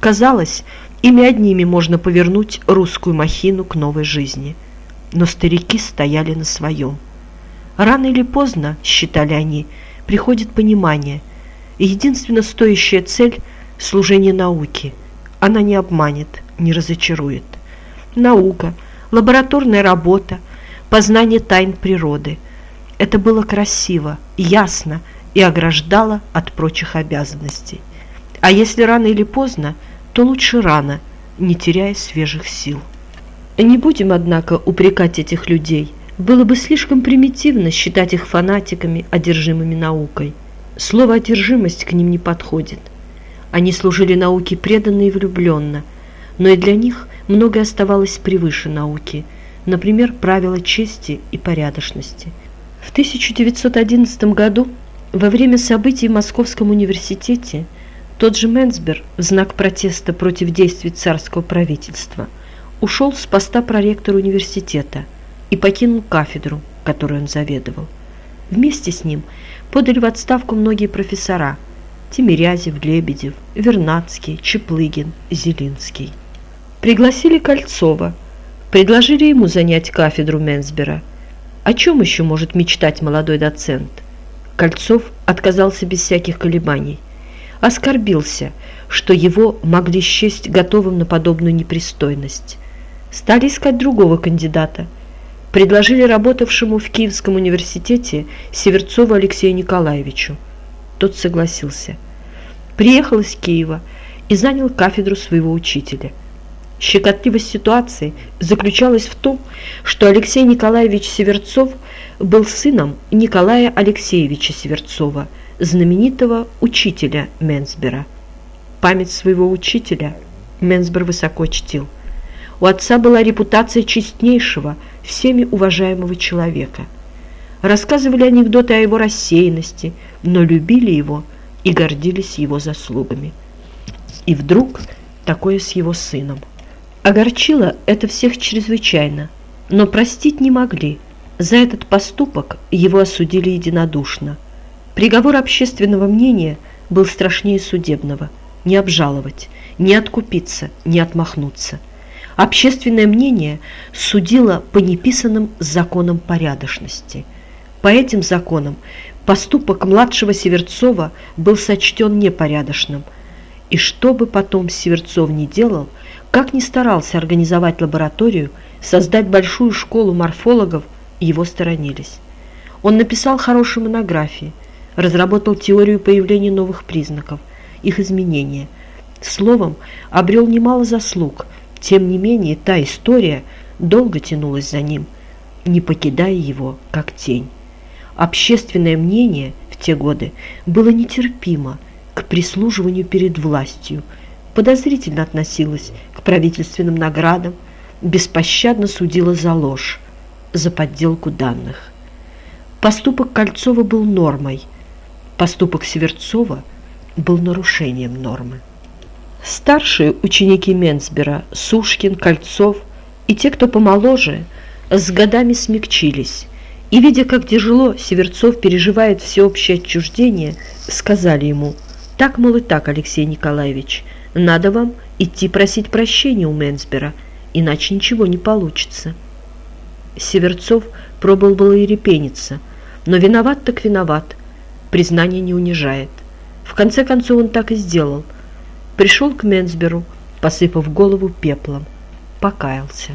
Казалось, ими одними можно повернуть русскую махину к новой жизни. Но старики стояли на своем. Рано или поздно, считали они, приходит понимание. И единственно стоящая цель – служение науке. Она не обманет, не разочарует. Наука, лабораторная работа, познание тайн природы – это было красиво, ясно и ограждало от прочих обязанностей. А если рано или поздно, то лучше рано, не теряя свежих сил. Не будем, однако, упрекать этих людей. Было бы слишком примитивно считать их фанатиками, одержимыми наукой. Слово «одержимость» к ним не подходит. Они служили науке преданно и влюбленно, но и для них многое оставалось превыше науки, например, правила чести и порядочности – в 1911 году, во время событий в Московском университете, тот же Менсбер в знак протеста против действий царского правительства ушел с поста проректора университета и покинул кафедру, которой он заведовал. Вместе с ним подали в отставку многие профессора – Тимирязев, Лебедев, Вернадский, Чеплыгин, Зелинский. Пригласили Кольцова, предложили ему занять кафедру Менсбера – о чем еще может мечтать молодой доцент? Кольцов отказался без всяких колебаний. Оскорбился, что его могли счесть готовым на подобную непристойность. Стали искать другого кандидата. Предложили работавшему в Киевском университете Северцову Алексею Николаевичу. Тот согласился. Приехал из Киева и занял кафедру своего учителя – Щекотливость ситуации заключалась в том, что Алексей Николаевич Северцов был сыном Николая Алексеевича Северцова, знаменитого учителя Менсбера. Память своего учителя Менсбер высоко чтил. У отца была репутация честнейшего, всеми уважаемого человека. Рассказывали анекдоты о его рассеянности, но любили его и гордились его заслугами. И вдруг такое с его сыном. Огорчило это всех чрезвычайно, но простить не могли. За этот поступок его осудили единодушно. Приговор общественного мнения был страшнее судебного. Не обжаловать, не откупиться, не отмахнуться. Общественное мнение судило по неписанным законам порядочности. По этим законам поступок младшего Северцова был сочтен непорядочным. И что бы потом Северцов не делал – как ни старался организовать лабораторию, создать большую школу морфологов, его сторонились. Он написал хорошие монографии, разработал теорию появления новых признаков, их изменения. Словом, обрел немало заслуг, тем не менее та история долго тянулась за ним, не покидая его, как тень. Общественное мнение в те годы было нетерпимо к прислуживанию перед властью – подозрительно относилась к правительственным наградам, беспощадно судила за ложь, за подделку данных. Поступок Кольцова был нормой, поступок Северцова был нарушением нормы. Старшие ученики Менсбера, Сушкин, Кольцов и те, кто помоложе, с годами смягчились, и, видя, как тяжело Северцов переживает всеобщее отчуждение, сказали ему «Так, мол, и так, Алексей Николаевич, надо вам идти просить прощения у Менсбера, иначе ничего не получится. Северцов пробовал было и репениться, но виноват так виноват, признание не унижает. В конце концов он так и сделал. Пришел к Менсберу, посыпав голову пеплом, покаялся.